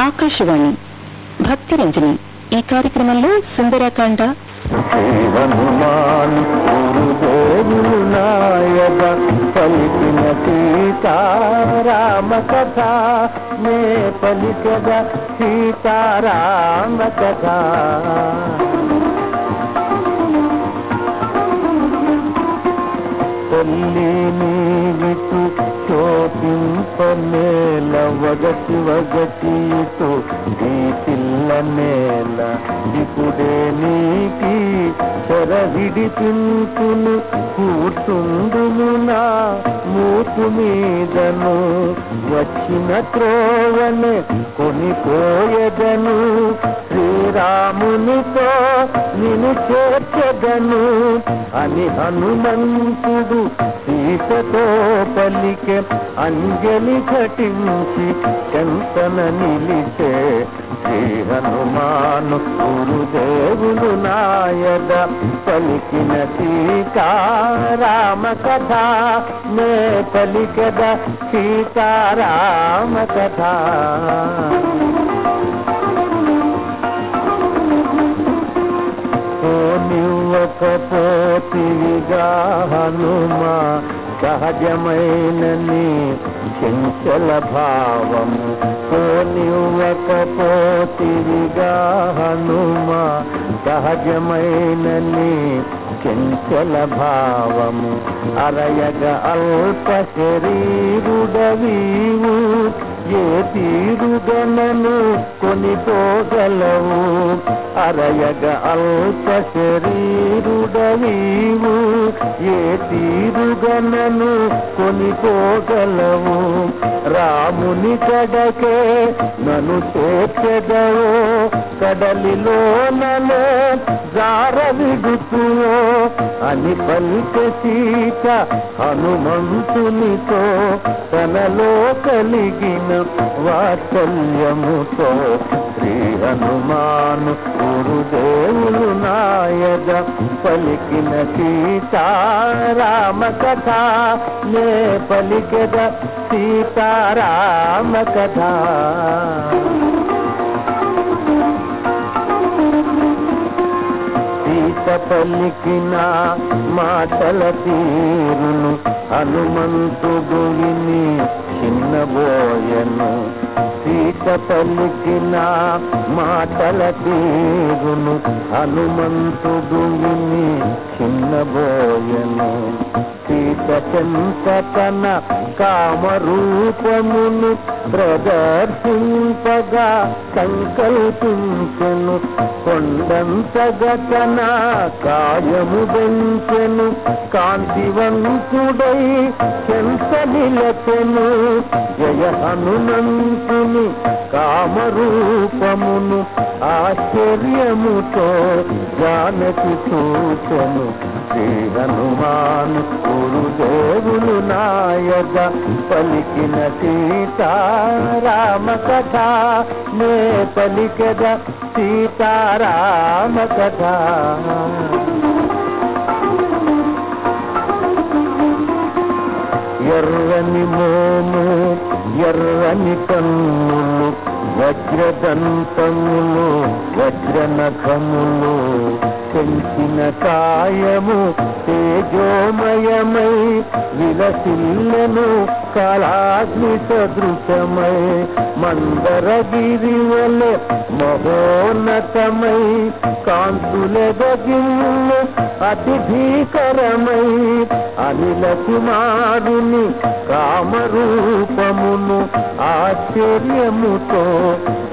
ఆకాశవాణి. భక్తి రంజని. ఈ కార్యక్రమంలో సుందరకాండ. పలికిన సీతారామ కథ. మే పలికద సీతారామ కథ. తల్లి నీవిటు శోభింపనేల వగటి వగటితో ఈ పిల్ల నేల ఇప్పుడే నీకి చెరవిడి పింతును కూర్చుందును మూపు మీదను వచ్చిన త్రోవనే కొనిపోయదను శ్రీరామునితో నిన్ను చేర్చెదను అని హనుమంతుడు సీతతో పలికే అంజలి ఘటించి చెంతన నిలిచే శ్రీ హనుమాను గురుదేవులు నాయద పలికిన సీతారామ కథ. నే పలికద సీతారామ కథ. పోనివ్వకపోతివిగా హనుమా సహజమైన నీ చంచల భావం పోనివ్వకపోతివిగా హనుమా సహజమైన నీ చంచల భావము. అరయగ అల్ప శరీరుడవీవు ఏ తీరుగనను కొనిపోగలవు? అరయగ అల్ప శరీరుడవీవు ఏ తీరుగనను కొనిపోగలవు? రాముని కడకే నను చేర్చెదవో? కడలిలోనలో జార విడుతువో అని పలిక సీత హనుమంతునితో తనలో కలిగిన వాత్సల్యముతో శ్రీ హనుమాను గురుదేవులు నాయద పలికిన సీతారామ కథ నే పలికద సీతారామ కథ. పలికిన మాటల తీరును హనుమంతుడు విని చిన్నబోయను. సీత పలికిన మాటల తీరును హనుమంతుడు విని చిన్నబోయను. చెంతన కామరూపమును ప్రదర్శింపగా సంకల్పించను. కొండంతగతన కాయము దంచెను కాంతివంతుడై చెంత నిలచెను. జయ హనుమంతుని కామరూపమును ఆశ్చర్యముతో జానకి చూచెను. శ్రీ హనుమాను గురుదేవులు నాయక పలికిన సీతారామ కథ నే పలికద సీతారామ కథ. ఎర్రని మోము ఎర్రని కన్నులు వజ్రదంతములు వజ్రనఖములు పెంచిన కాయము తేజోమయమై విలసిల్లను కళాగ్ని సదృశమై మందరగిరి వలె మహోన్నతమై కాంతులెదగిల్లు అతి భీకరమై అనిల కుమారుని కామరూపమును ఆశ్చర్యముతో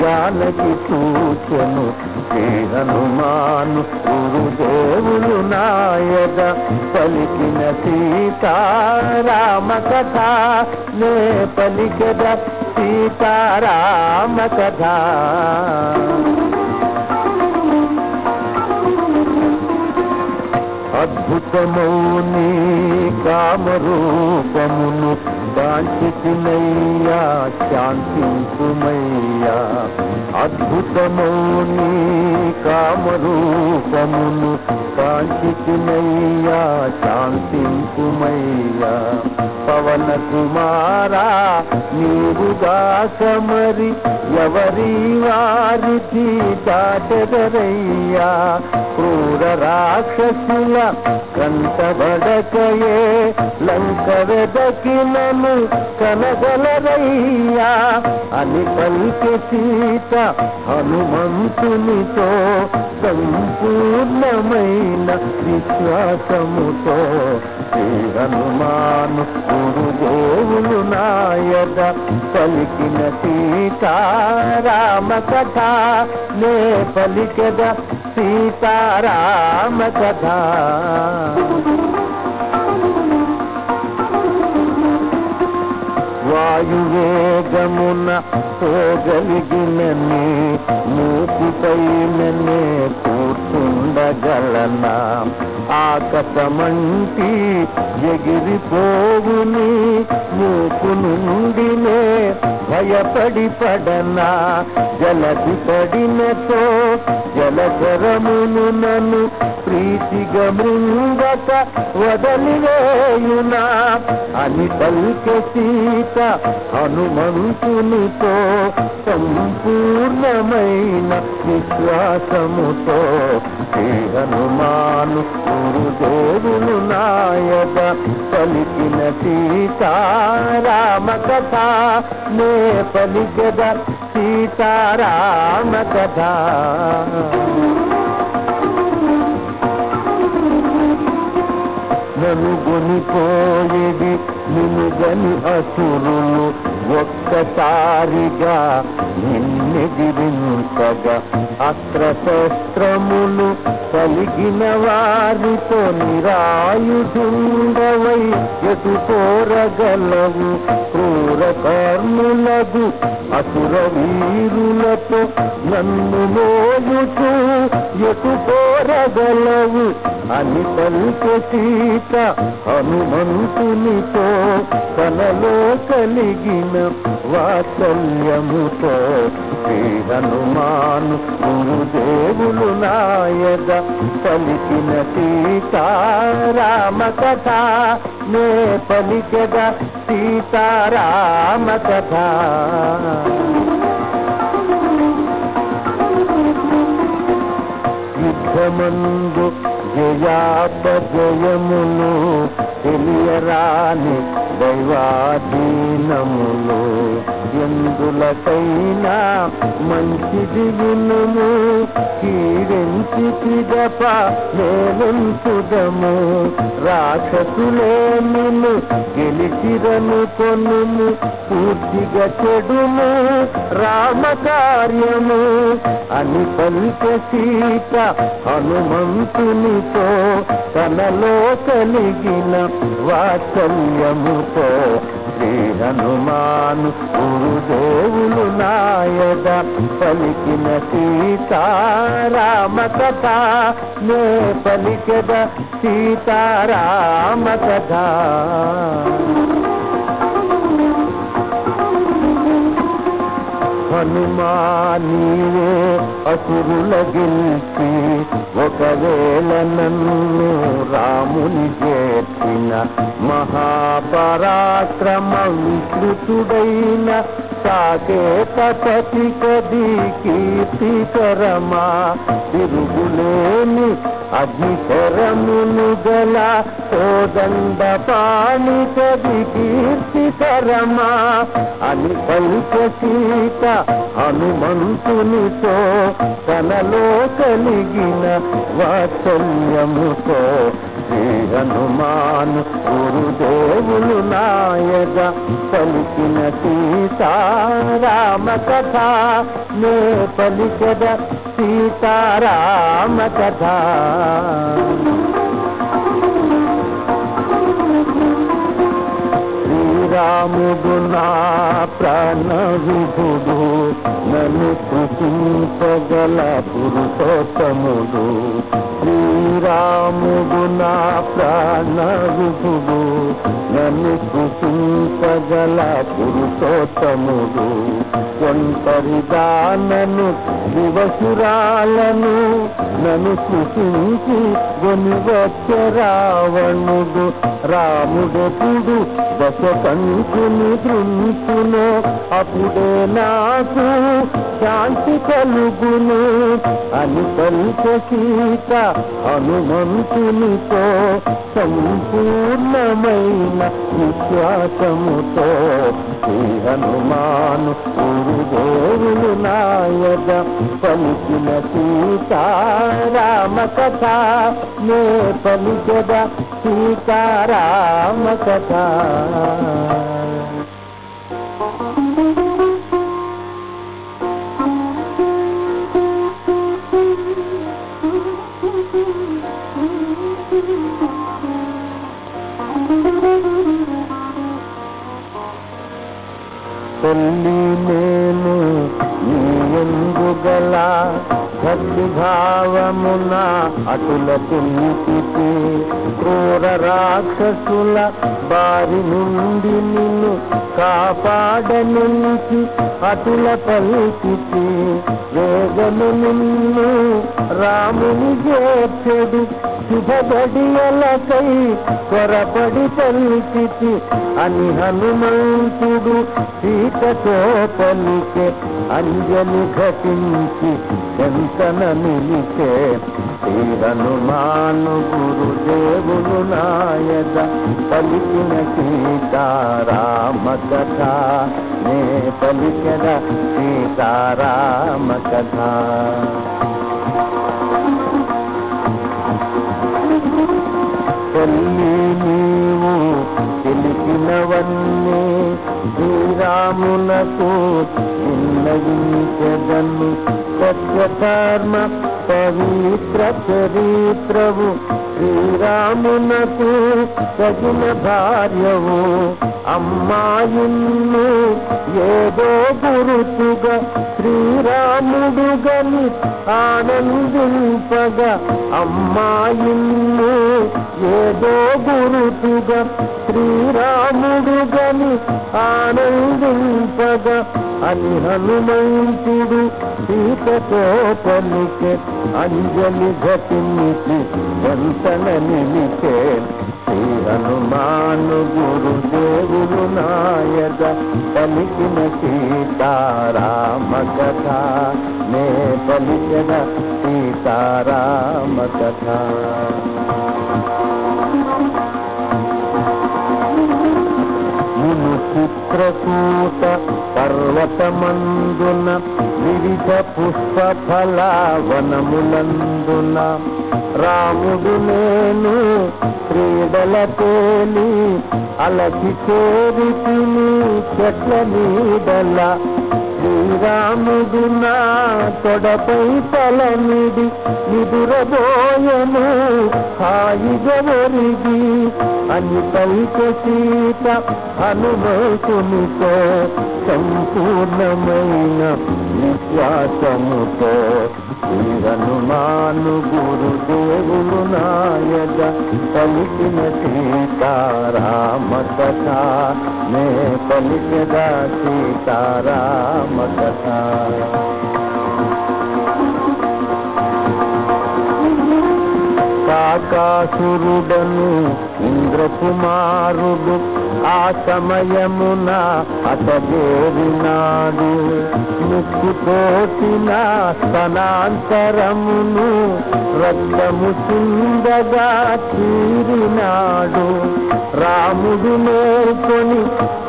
జానకి చూచెను హనుమాను హనుమాను గురుదేవులు నాయక పలికిన సీతారామ కథ. నే పలికద సీతారామ కథ. అద్భుతమౌని కామరూపమును కాంచినయ్యా శాంతింపుమయ్యా అద్భుతమౌని కామరూపమును కాంచినయ్యా శాంతింపుమయ్యా. పవన కుమారా నీవుగాక మరి ఎవరి వారిది దాటెదరయ్యా? క్రూర రాక్షసుల కంటబడకయే లంక వెదకినను కనగలరయ్యా అని పలికి సీత హనుమంతునితో సంపూర్ణమైన విశ్వాసముతో శ్రీ హనుమాను గురుదేవులు నాయద పలికిన సీతారామ కథ నే పలికద సీతారామ కథ. వాయువేగమున పోగలిగినని మూతిపైననే కూర్చుండగలనా? ఆకసమంటి ఎగిరిపోవుని మూకు నుండినే భయపడి పడనా జలది పడినతో జలచరమును నన్ను ప్రీతిగా మృంగక వదలివేయునా? అని పలికే సీత హనుమంతునితో సంపూర్ణమైన విశ్వాసముతో. శ్రీ హనుమాను గురుదేవులు నాయక పలికిన సీతారామ కథ నే పలికద సీతారామ కథ ననుగొనిపోయేది నినుగని అసురులు ఒక్కసారిగా నిన్నెదిరించగా అస్త్రశస్త్రములు కలిగిన వారితో నిరాయుధుండవై ఎటు కోరగలవు క్రూర కర్ణులగు అసుర వీరులతో నన్ను మోగుతూ ఎటు కోరగలవు అని పలుకు సీత హనుమంతునితో తనలో కలిగిన వాత్సల్యముతో శ్రీ హనుమాను గురుదేవులు నాయద పలికిన సీతారామ కథ. నే పలికద సీతారామ కథ. యుద్ధమందు జయాపజయములు తెలియరాని దైవాధీనములు. ఎందులకైనా మంచిది వినుము కీడించి పిదప నేనుంచుదము రాక్షసులేమిను గెలిచిరను కొనుము. పూర్తిగా చెడుము రామకార్యము. అని పలిక సీత హనుమంతునితో తనలో కలిగిన వాత్సల్యముతో శ్రీ హనుమాను గురుదేవులు నాయద పలికిన సీతారామ కథ. నే పలికద సీతారామ కథ. హనుమా నీవే అసురుల గెలిచి ఒకవేళ నన్ను రాముని చేర్చిన మహాపరాక్రమ విస్తృతుడైన సాకేతపతి కది కీర్తికరమా తిరుగులేని అధికరమును గల కోదండ పాణి కది కీర్తికరమా? అని పలిక సీత హనుమంతునితో తనలో కలిగిన వాత్సల్యముతో శ్రీ హనుమాన్ గురుదేవులు నాయక పలికిన సీతారామ కథ నే పలికద సీతారామ కథ. శ్రీరాముడు నా ప్రాణ విభుడు నన్ను కృషించగ పురుషోత్తముడు. శ్రీరాముడు నా ప్రాణ విభుడు నన్ను సృష్టించగల పురుషోత్తముడు. ఒంటరిదానను దివసురాలను నన్ను కృషించి కొని వచ్చే రావణుడు. రాముడెప్పుడు దశ కంకుని దృంచును అప్పుడే నాకు శాంతి కలుగును. అని కలిక సీత హనుమంతునితో సంపూర్ణమైన విశ్వాసముతో శ్రీ హనుమాను గురుదేవులు నాయక పలికిన సీతారామ కథ నే పలికద రామ కథ తల్లి నేను నీ ఎందుగల భక్తి భావమున అటుల తుంచితి రాక్షసుల బారి నుండి నిన్ను కాపాడనుంచి అటుల పలికి వేగము నిన్ను రాముని చేర్చెడు శుభబడియలకై త్వరపడి పలికితి అని హనుమంతుడు సీతతో పలికే అంజలి ఘటించి చెంతన నిలిచే శ్రీ హనుమాను గురుదేవులు నాయద పలికిన సీతారామ కథ. నే పలికద సీతారామ కథ. తల్లి నీవు తెలిసినవన్నీ శ్రీరామునకు చిన్నగించదను సత్యకర్మ పవిత్ర చరిత్రవు శ్రీరామునకు తగిన భార్యవు. అమ్మాయిన్ను ఏదో గురుతుగా శ్రీరాముడుగని ఆనందింపగా అమ్మాయిన్ను ఏదో గురుతుగా శ్రీరాముడు గని ఆనందింపగా అని హనుమంతుడు సీతతో పలికే అంజలి ఘటించి వంతన నిలిచే శ్రీ హనుమాను గురుదేవులు నాయక పలికిన సీతారామ కథ నే పలికిన సీతారామ కథ మును పర్వతమందున వివిధ పుష్ప ఫలావనములందున రాముడు నేను క్రీడల తేలి అలసి చేరితిని చెట్ల నీడల శ్రీరాముడు నా తొడపై తలనిది నిదురబోయను హాయిగా ఒరిగి అని పైక సీత హనుమంతునితో సంపూర్ణమైన విశ్వాసముతో శ్రీహనుమాను గురుదేవులు నాయక పలికిన సీతారామ కథ నే పలికదా సీతారామ కథ కాకాసురుడను ఇంద్రకుమారుడు ఆ సమయమున అతగేరినాడు ముక్కుతోటిన స్తనాంతరమును రక్తము చిందగా తీరినాడు. రాముడు నేర్కొని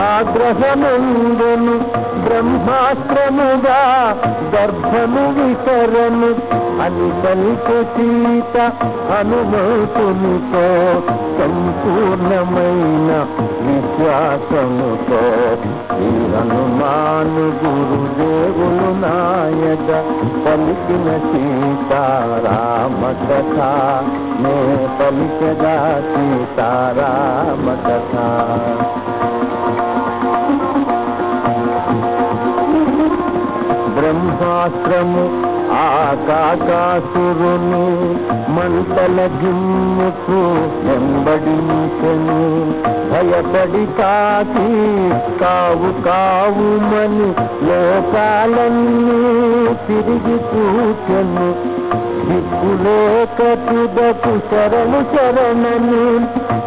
ఆగ్రహమందును. బ్రహ్మాస్త్రముగా గర్భము విసరను. అని పలిక సీత హనుమంతునితో సంపూర్ణమై విశ్వాసముతో హనుమాను గురుదేవులు నాయక పలికిన సీతారామ కథ నే పలికదా సీతారామ కథ బ్రహ్మాశ్రము ఆకాకాసురుని మంటల గిమ్ముకు వెంబడించను. భయపడి కాకి కావు కావుమని లోకాలన్నీ తిరిగి కూర్చను దిక్కులేక తుదకు శరణు శరణము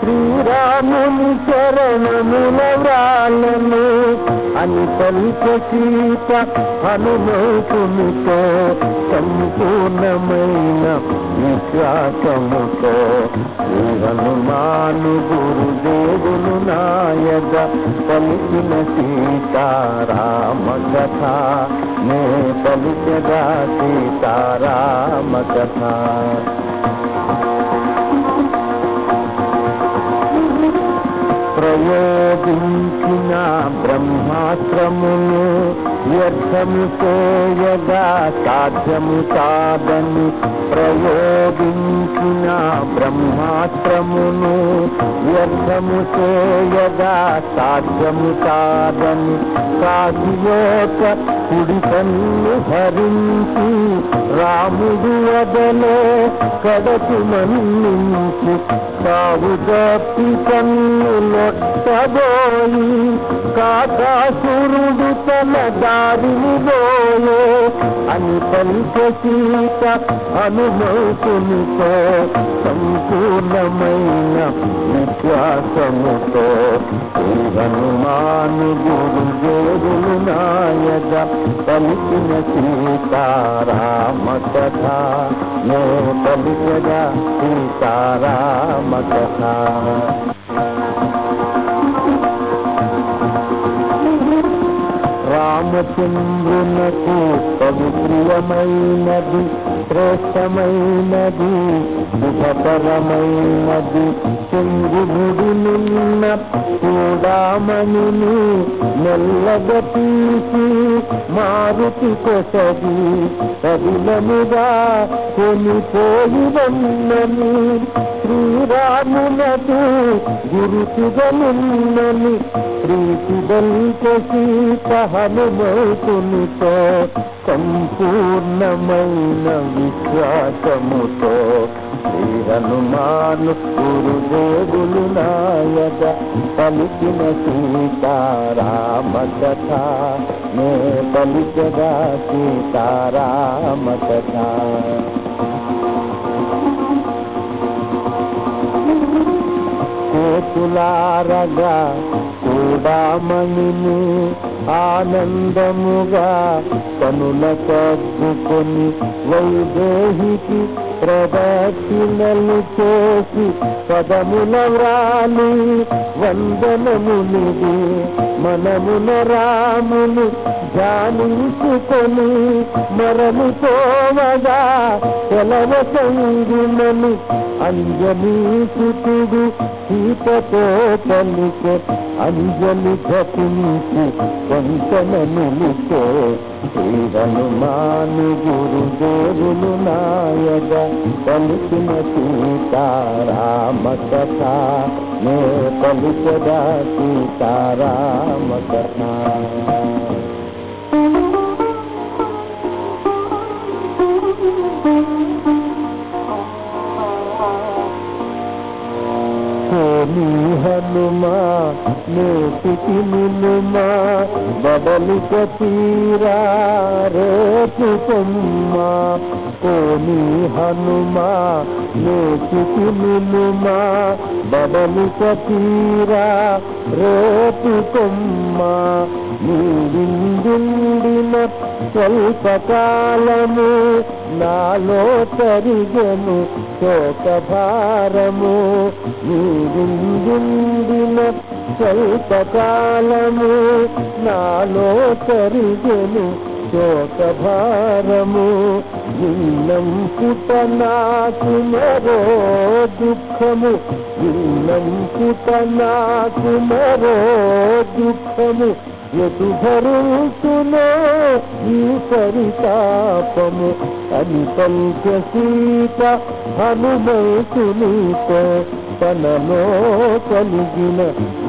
శ్రీరాముని శరణముల వ్రాలను అని పలిక సీత హనుమంతునితో సంపూర్ణమైన విశ్వాసముతో శ్రీ హనుమాను గురుదేవులు నాయక పలికిన సీతారామ కథ నే పలికగా సీతారామ కథ ప్రయోగించిన బ్రహ్మాస్త్రమును వ్యర్థము చేయగా సాధ్యము కాదని ప్రయోగించిన బ్రహ్మాస్త్రమును వ్యర్థము చేయగా సాధ్యము కాదని కాశియోక కుడి కన్ను భరించి రాముడు వదలే కడకు మన్నించి కావు కన్నులొట్టబోయి కాకాసురుడు తన దారిని అని పలిక సీత హనుమంతునితో సంపూర్ణమైన విశ్వాసముతో. హనుమాను గురు గురుదేవులు నాయక పలికిన సీతారామ కథ నే పలికగా సీతారామ కథ రామచంద్రునకు పవిత్రమైనది శ్రేష్టమైనది శుభకరమైనది చంద్రుడు నిన్న చూడామణిని మెల్లగా తీసి మారుతి కొసది కదిలముగా కొనిపోయి వన్నని శ్రీరామునకు గురుతుగనున్నని ప్రీతిదల్క సీత హనుమతునితో సంపూర్ణమైన విశ్వాసముతో. శ్రీ హనుమాను గురుదేవులు నాయక పలికిన సీతారామ కథ. నే పలికగా సీతారామ కథ. చేతులారగా చూడమణిని ఆనందముగా కనుల తగ్గుకొని వైదేహికి ప్రదక్షిణలు చేసి పదముల వ్రాలి వందనమునిది మనమున రాముని ధ్యానించుకొని మరము పోవగా తెలవ సంగుమని అంజనీ సుతుడు సీతతో పలుకు అంజలి ఘటించి కొంచెన నిలిచే శ్రీ హనుమాను గురుదేవులు నాయక పలికిన సీతారామ కథ నే పలికదా సీతారామ కథ కోని హనుమా నేటికి నిలుమా బదలిక తీరా రేపు కొమ్మా కోని హనుమా నేటికి నిలుమా బదలిక తీరా రేపు కొమ్మా నీడిందిండిన స్వల్పకాలము నాలో తరిగను శోకభారము నీడిందిండిన స్వల్పకాలము నాలో తరిగను శోకభారము. ఇన్నం పుట నాకు మరో దుఃఖము. భిన్నం పుట నాకు మరో దుఃఖము. ఎటు భరించునో ఈ పరితాపము. అని పంచ సీత హనుమంతునితో తనలో కలిగిన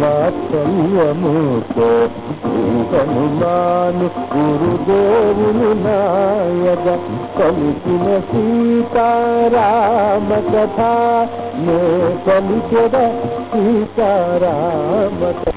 వాత్సల్యముతో హనుమాను గురుదేవులు నాయక పలికిన సీతారామ కథ నే పలికెద సీతారామ కథ.